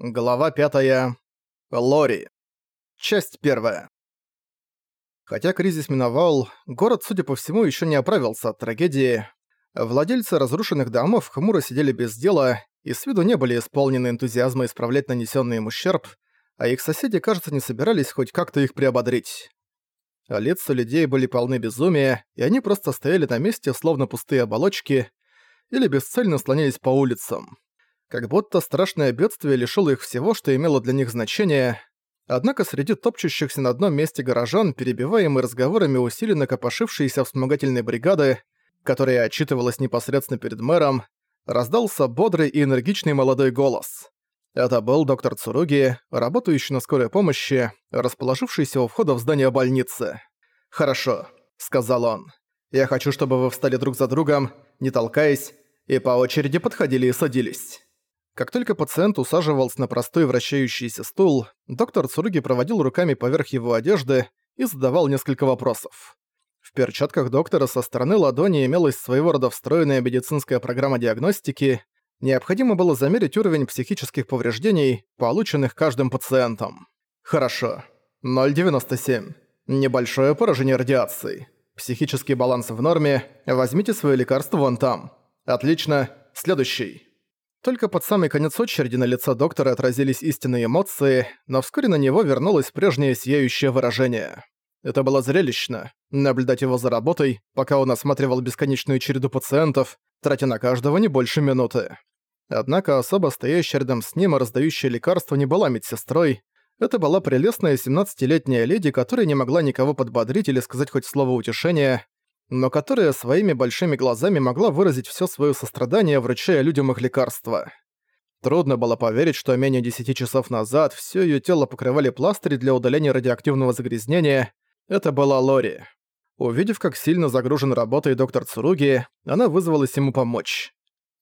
Глава 5. Лори. Часть 1. Хотя кризис миновал, город, судя по всему, еще не оправился от трагедии. Владельцы разрушенных домов хмуро сидели без дела и с виду не были исполнены энтузиазма исправлять нанесенный им ущерб, а их соседи, кажется, не собирались хоть как-то их приободрить. Лица людей были полны безумия, и они просто стояли на месте, словно пустые оболочки, или бесцельно слонялись по улицам как будто страшное бедствие лишило их всего, что имело для них значение. Однако среди топчущихся на одном месте горожан, перебиваемые разговорами усиленно копошившиеся вспомогательной бригады, которая отчитывалась непосредственно перед мэром, раздался бодрый и энергичный молодой голос. Это был доктор Цуруги, работающий на скорой помощи, расположившийся у входа в здание больницы. «Хорошо», — сказал он. «Я хочу, чтобы вы встали друг за другом, не толкаясь, и по очереди подходили и садились». Как только пациент усаживался на простой вращающийся стул, доктор Цуруги проводил руками поверх его одежды и задавал несколько вопросов. В перчатках доктора со стороны ладони имелась своего рода встроенная медицинская программа диагностики. Необходимо было замерить уровень психических повреждений, полученных каждым пациентом. Хорошо. 0,97. Небольшое поражение радиацией. Психический баланс в норме. Возьмите свое лекарство вон там. Отлично. Следующий. Только под самый конец очереди на лицо доктора отразились истинные эмоции, но вскоре на него вернулось прежнее сияющее выражение. Это было зрелищно, наблюдать его за работой, пока он осматривал бесконечную череду пациентов, тратя на каждого не больше минуты. Однако особо стоящая рядом с ним и раздающая лекарства не была медсестрой, это была прелестная 17-летняя леди, которая не могла никого подбодрить или сказать хоть слово утешения, но которая своими большими глазами могла выразить все свое сострадание, вручая людям их лекарства. Трудно было поверить, что менее 10 часов назад все ее тело покрывали пластыри для удаления радиоактивного загрязнения. Это была Лори. Увидев, как сильно загружен работой доктор Цуруги, она вызвалась ему помочь.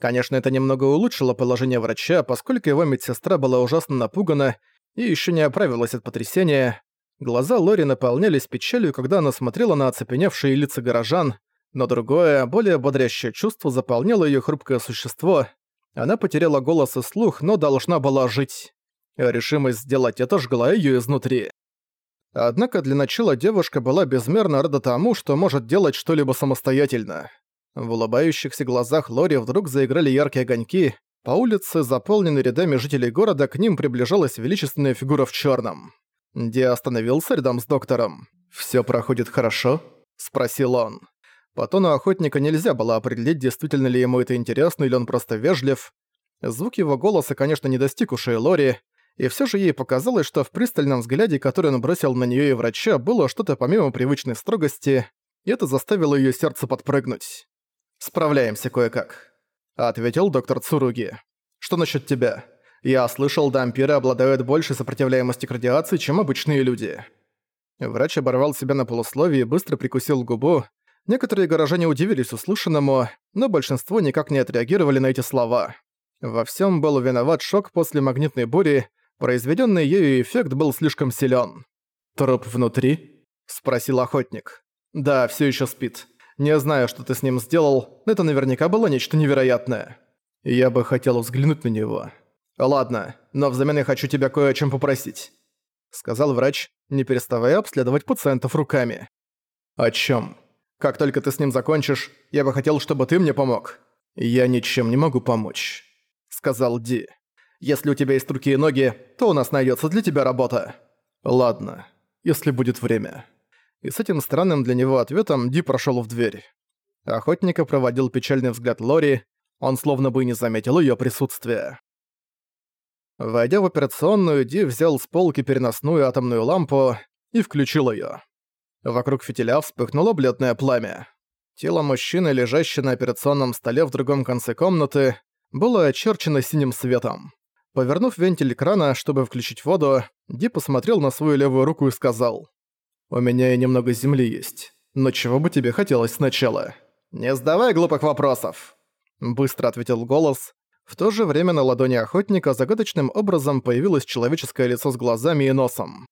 Конечно, это немного улучшило положение врача, поскольку его медсестра была ужасно напугана и еще не оправилась от потрясения, Глаза Лори наполнялись печалью, когда она смотрела на оцепеневшие лица горожан, но другое, более бодрящее чувство заполняло её хрупкое существо. Она потеряла голос и слух, но должна была жить. Решимость сделать это жгла её изнутри. Однако для начала девушка была безмерно рада тому, что может делать что-либо самостоятельно. В улыбающихся глазах Лори вдруг заиграли яркие огоньки. По улице, заполненной рядами жителей города, к ним приближалась величественная фигура в чёрном. Ди остановился рядом с доктором. «Всё проходит хорошо?» – спросил он. По тону охотника нельзя было определить, действительно ли ему это интересно или он просто вежлив. Звук его голоса, конечно, не достиг ушей Лори, и всё же ей показалось, что в пристальном взгляде, который он бросил на неё и врача, было что-то помимо привычной строгости, и это заставило её сердце подпрыгнуть. «Справляемся кое-как», — ответил доктор Цуруги. «Что насчёт тебя?» Я слышал, дампиры обладают большей сопротивляемостью к радиации, чем обычные люди. Врач оборвал себя на полусловие и быстро прикусил губу. Некоторые горожане удивились услышанному, но большинство никак не отреагировали на эти слова. Во всем был виноват шок после магнитной бури, произведенный ею эффект был слишком силен. «Труп внутри?» – спросил охотник. «Да, все еще спит. Не знаю, что ты с ним сделал, но это наверняка было нечто невероятное. Я бы хотел взглянуть на него». «Ладно, но взамен я хочу тебя кое о чем попросить», — сказал врач, не переставая обследовать пациентов руками. «О чем? Как только ты с ним закончишь, я бы хотел, чтобы ты мне помог». «Я ничем не могу помочь», — сказал Ди. «Если у тебя есть руки и ноги, то у нас найдется для тебя работа». «Ладно, если будет время». И с этим странным для него ответом Ди прошел в дверь. Охотника проводил печальный взгляд Лори, он словно бы не заметил ее присутствия. Войдя в операционную, Ди взял с полки переносную атомную лампу и включил её. Вокруг фитиля вспыхнуло бледное пламя. Тело мужчины, лежащее на операционном столе в другом конце комнаты, было очерчено синим светом. Повернув вентиль крана, чтобы включить воду, Ди посмотрел на свою левую руку и сказал. «У меня и немного земли есть. Но чего бы тебе хотелось сначала?» «Не задавай глупых вопросов!» Быстро ответил голос, в то же время на ладони охотника загадочным образом появилось человеческое лицо с глазами и носом.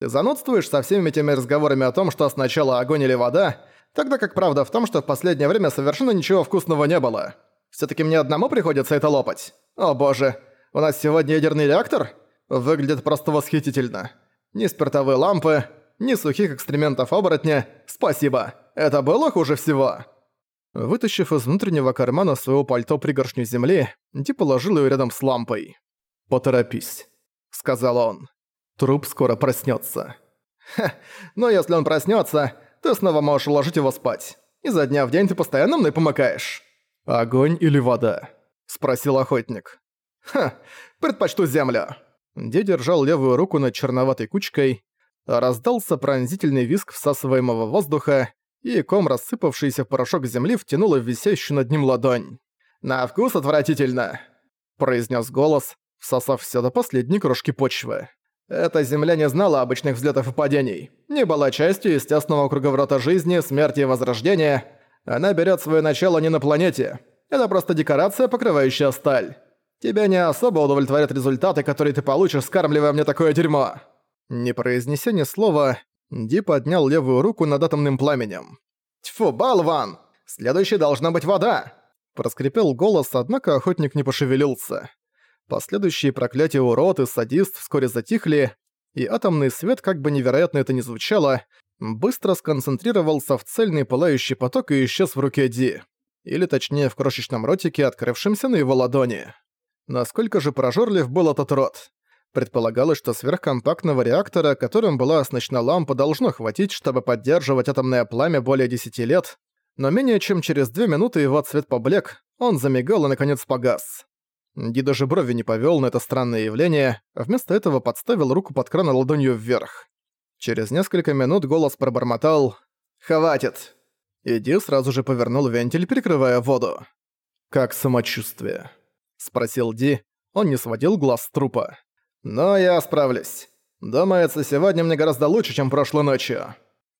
«Ты занудствуешь со всеми этими разговорами о том, что сначала огонь или вода, тогда как правда в том, что в последнее время совершенно ничего вкусного не было. Всё-таки мне одному приходится это лопать. О боже, У нас сегодня ядерный реактор? Выглядит просто восхитительно. Ни спиртовые лампы, ни сухих экстрементов оборотня. Спасибо. Это было хуже всего». Вытащив из внутреннего кармана своего пальто пригоршню земли, Ди положил ее рядом с лампой. «Поторопись», — сказал он. «Труп скоро проснется. «Ха, но если он проснется, ты снова можешь уложить его спать. Изо дня в день ты постоянно мне помогаешь». «Огонь или вода?» — спросил охотник. «Ха, предпочту землю». Ди держал левую руку над черноватой кучкой, раздался пронзительный визг всасываемого воздуха, и ком, рассыпавшийся в порошок земли, втянуло в висящую над ним ладонь. «На вкус отвратительно!» – произнес голос, всосав все до последней крошки почвы. «Эта земля не знала обычных взлетов и падений, не была частью естественного круговорота жизни, смерти и возрождения. Она берет свое начало не на планете. Это просто декорация, покрывающая сталь. Тебя не особо удовлетворят результаты, которые ты получишь, скармливая мне такое дерьмо». Не произнеся ни слова, Ди поднял левую руку над атомным пламенем. «Тьфу, болван! Следующей должна быть вода!» Проскрипел голос, однако охотник не пошевелился. Последующие проклятия урод и садист вскоре затихли, и атомный свет, как бы невероятно это ни звучало, быстро сконцентрировался в цельный пылающий поток и исчез в руке Ди. Или точнее в крошечном ротике, открывшемся на его ладони. Насколько же прожорлив был этот рот? Предполагалось, что сверхкомпактного реактора, которым была оснащена лампа, должно хватить, чтобы поддерживать атомное пламя более 10 лет, но менее чем через 2 минуты его цвет поблек, он замигал и наконец погас. Ди даже брови не повёл на это странное явление, а вместо этого подставил руку под кран ладонью вверх. Через несколько минут голос пробормотал «Хватит!» и Ди сразу же повернул вентиль, перекрывая воду. «Как самочувствие?» — спросил Ди. Он не сводил глаз с трупа. Но я справлюсь. Думается, сегодня мне гораздо лучше, чем прошлой ночью».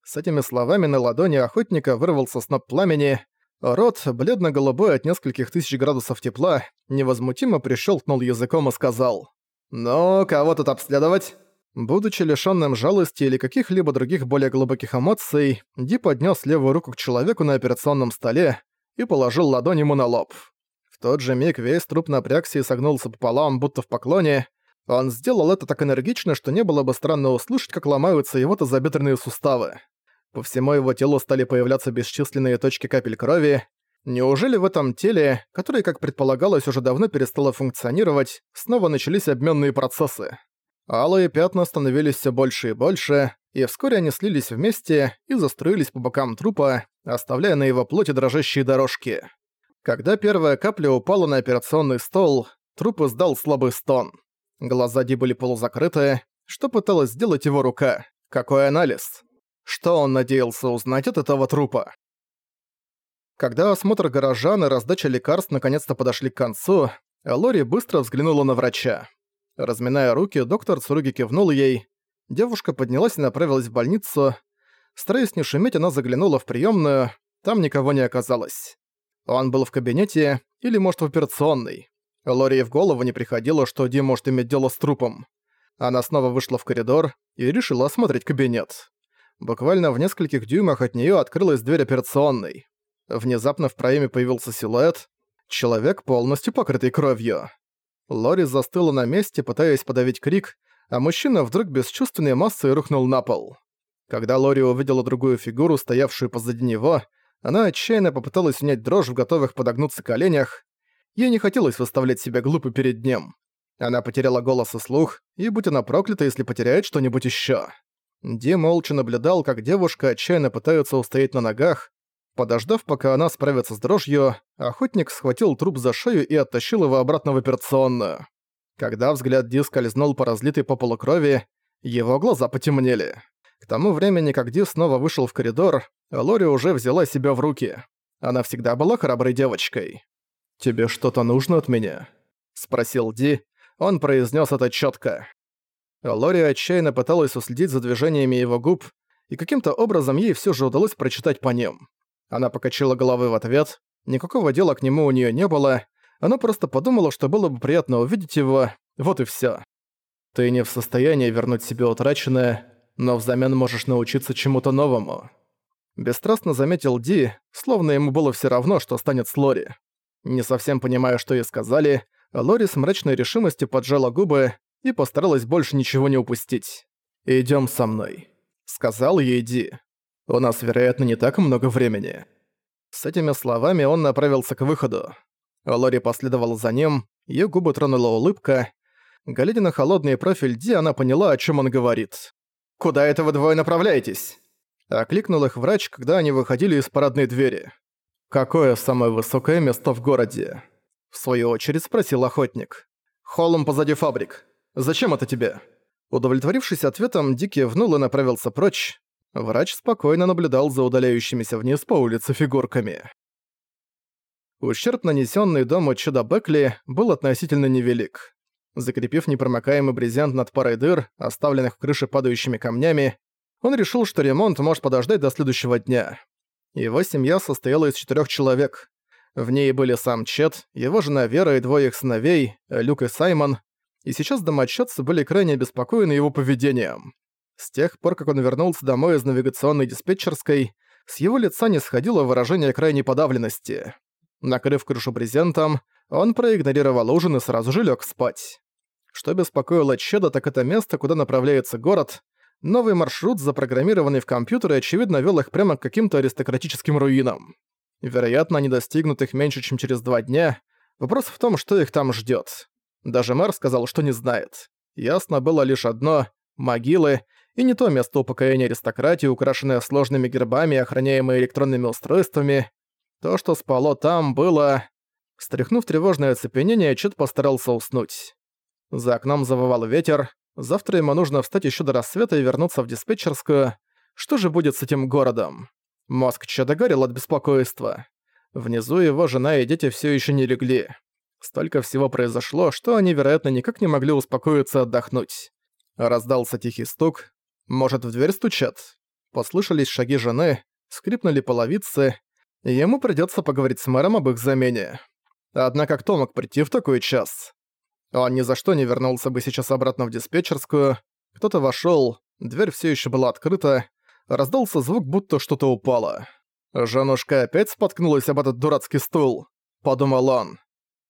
С этими словами на ладони охотника вырвался сноп пламени. Рот, бледно-голубой от нескольких тысяч градусов тепла, невозмутимо прищелкнул языком и сказал «Ну, кого тут обследовать?» Будучи лишённым жалости или каких-либо других более глубоких эмоций, Ди поднёс левую руку к человеку на операционном столе и положил ладонь ему на лоб. В тот же миг весь труп напрягся и согнулся пополам, будто в поклоне, он сделал это так энергично, что не было бы странно услышать, как ломаются его тазобедренные суставы. По всему его телу стали появляться бесчисленные точки капель крови. Неужели в этом теле, которое, как предполагалось, уже давно перестало функционировать, снова начались обменные процессы? Алые пятна становились все больше и больше, и вскоре они слились вместе и заструились по бокам трупа, оставляя на его плоти дрожащие дорожки. Когда первая капля упала на операционный стол, труп издал слабый стон. Глаза Ди были полузакрыты. Что пыталась сделать его рука? Какой анализ? Что он надеялся узнать от этого трупа? Когда осмотр горожан и раздача лекарств наконец-то подошли к концу, Лори быстро взглянула на врача. Разминая руки, доктор Цуруги кивнул ей. Девушка поднялась и направилась в больницу. Стараясь не шуметь, она заглянула в приемную. Там никого не оказалось. Он был в кабинете или, может, в операционной. Лори в голову не приходило, что Ди может иметь дело с трупом. Она снова вышла в коридор и решила осмотреть кабинет. Буквально в нескольких дюймах от нее открылась дверь операционной. Внезапно в проеме появился силуэт. Человек, полностью покрытый кровью. Лори застыла на месте, пытаясь подавить крик, а мужчина вдруг бесчувственной массой рухнул на пол. Когда Лори увидела другую фигуру, стоявшую позади него, она отчаянно попыталась унять дрожь в готовых подогнуться коленях, Ей не хотелось выставлять себя глупо перед ним. Она потеряла голос и слух, и будь она проклята, если потеряет что-нибудь ещё. Ди молча наблюдал, как девушка отчаянно пытается устоять на ногах. Подождав, пока она справится с дрожью, охотник схватил труп за шею и оттащил его обратно в операционную. Когда взгляд Ди скользнул по разлитой по полу крови, его глаза потемнели. К тому времени, как Ди снова вышел в коридор, Лори уже взяла себя в руки. Она всегда была храброй девочкой. «Тебе что-то нужно от меня?» — спросил Ди. Он произнес это четко. Лори отчаянно пыталась уследить за движениями его губ, и каким-то образом ей все же удалось прочитать по ним. Она покачала головой в ответ, никакого дела к нему у нее не было, она просто подумала, что было бы приятно увидеть его, вот и все. Ты не в состоянии вернуть себе утраченное, но взамен можешь научиться чему-то новому. Бесстрастно заметил Ди, словно ему было все равно, что станет с Лори. Не совсем понимая, что ей сказали, Лори с мрачной решимостью поджала губы и постаралась больше ничего не упустить. «Идём со мной», — сказал ей Ди. «У нас, вероятно, не так много времени». С этими словами он направился к выходу. Лори последовала за ним, её губы тронула улыбка. Глядя на холодный профиль Ди, она поняла, о чём он говорит. «Куда это вы двое направляетесь?» Окликнул их врач, когда они выходили из парадной двери. «Какое самое высокое место в городе?» В свою очередь спросил охотник. «Холм позади фабрик. Зачем это тебе?» Удовлетворившись ответом, Ди кивнул и направился прочь. Врач спокойно наблюдал за удаляющимися вниз по улице фигурками. Ущерб, нанесенный дому Чуда Бекли, был относительно невелик. Закрепив непромокаемый брезент над парой дыр, оставленных в крыше падающими камнями, он решил, что ремонт может подождать до следующего дня. Его семья состояла из четырех человек. В ней были сам Чет, его жена Вера и двое их сыновей, Люк и Саймон, и сейчас домочадцы были крайне обеспокоены его поведением. С тех пор, как он вернулся домой из навигационной диспетчерской, с его лица не сходило выражение крайней подавленности. Накрыв крышу брезентом, он проигнорировал ужин и сразу же лег спать. Что беспокоило Чеда, так это место, куда направляется город. Новый маршрут, запрограммированный в компьютере, очевидно вел их прямо к каким-то аристократическим руинам. Вероятно, они достигнут их меньше, чем через два дня. Вопрос в том, что их там ждет. Даже мэр сказал, что не знает. Ясно было лишь одно — могилы, и не то место упокоения аристократии, украшенное сложными гербами и охраняемое электронными устройствами. То, что спало там, было... Стряхнув тревожное оцепенение, Чет постарался уснуть. За окном завывал ветер. Завтра ему нужно встать еще до рассвета и вернуться в диспетчерскую. Что же будет с этим городом? Мозг Чеда горел от беспокойства. Внизу его жена и дети все еще не легли. Столько всего произошло, что они, вероятно, никак не могли успокоиться и отдохнуть. Раздался тихий стук. Может, в дверь стучат? Послышались шаги жены, скрипнули половицы, ему придётся поговорить с мэром об их замене. Однако кто мог прийти в такой час? Он ни за что не вернулся бы сейчас обратно в диспетчерскую. Кто-то вошёл, дверь всё ещё была открыта, раздался звук, будто что-то упало. «Женушка опять споткнулась об этот дурацкий стул», — подумал он.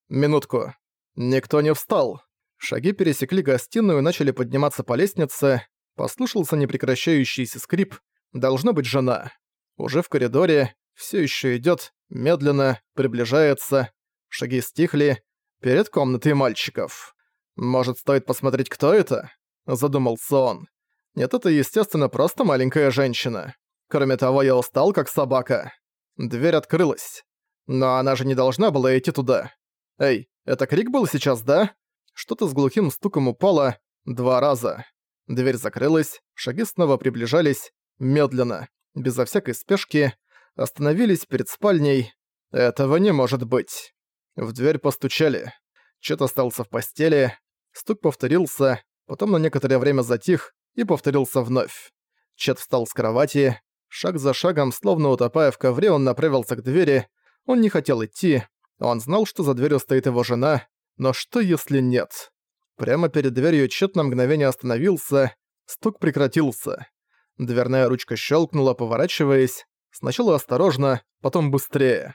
Минутку. Никто не встал. Шаги пересекли гостиную и начали подниматься по лестнице. Послышался непрекращающийся скрип. Должно быть жена. Уже в коридоре. Все еще идет, медленно, приближается. Шаги стихли. Перед комнатой мальчиков. Может, стоит посмотреть, кто это? Задумался он. Нет, это, естественно, просто маленькая женщина. Кроме того, я устал, как собака. Дверь открылась. Но она же не должна была идти туда. «Эй, это крик был сейчас, да?» Что-то с глухим стуком упало два раза. Дверь закрылась, шаги снова приближались, медленно, безо всякой спешки, остановились перед спальней. Этого не может быть. В дверь постучали. Чет остался в постели. Стук повторился, потом на некоторое время затих и повторился вновь. Чет встал с кровати. Шаг за шагом, словно утопая в ковре, он направился к двери. Он не хотел идти, он знал, что за дверью стоит его жена, но что если нет? Прямо перед дверью Чет на мгновение остановился, стук прекратился. Дверная ручка щелкнула, поворачиваясь, сначала осторожно, потом быстрее.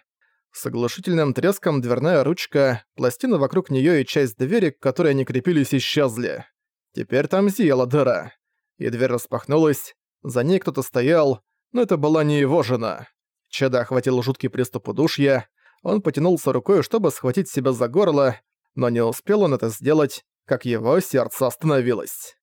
С оглушительным треском дверная ручка, пластина вокруг нее и часть двери, к которой они крепились, исчезли. Теперь там зияла дыра. И дверь распахнулась, за ней кто-то стоял, но это была не его жена. Чеда охватил жуткий приступ удушья, он потянулся рукой, чтобы схватить себя за горло, но не успел он это сделать, как его сердце остановилось.